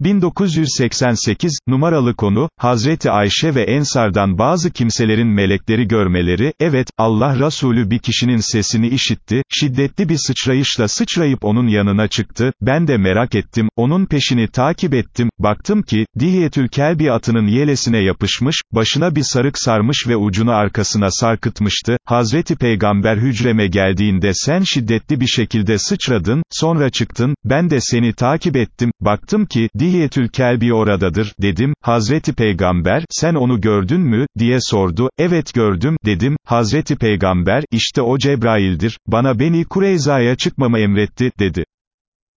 1988, numaralı konu, Hazreti Ayşe ve Ensardan bazı kimselerin melekleri görmeleri, evet, Allah Resulü bir kişinin sesini işitti, şiddetli bir sıçrayışla sıçrayıp onun yanına çıktı, ben de merak ettim, onun peşini takip ettim, baktım ki, Dihiyetül Kelbi atının yelesine yapışmış, başına bir sarık sarmış ve ucunu arkasına sarkıtmıştı, Hazreti Peygamber hücreme geldiğinde sen şiddetli bir şekilde sıçradın, sonra çıktın, ben de seni takip ettim, baktım ki, Dihiyetül Kelbi oradadır, dedim, Hazreti Peygamber, sen onu gördün mü, diye sordu, evet gördüm, dedim, Hazreti Peygamber, işte o Cebrail'dir, bana Beni Kureyza'ya çıkmamı emretti, dedi.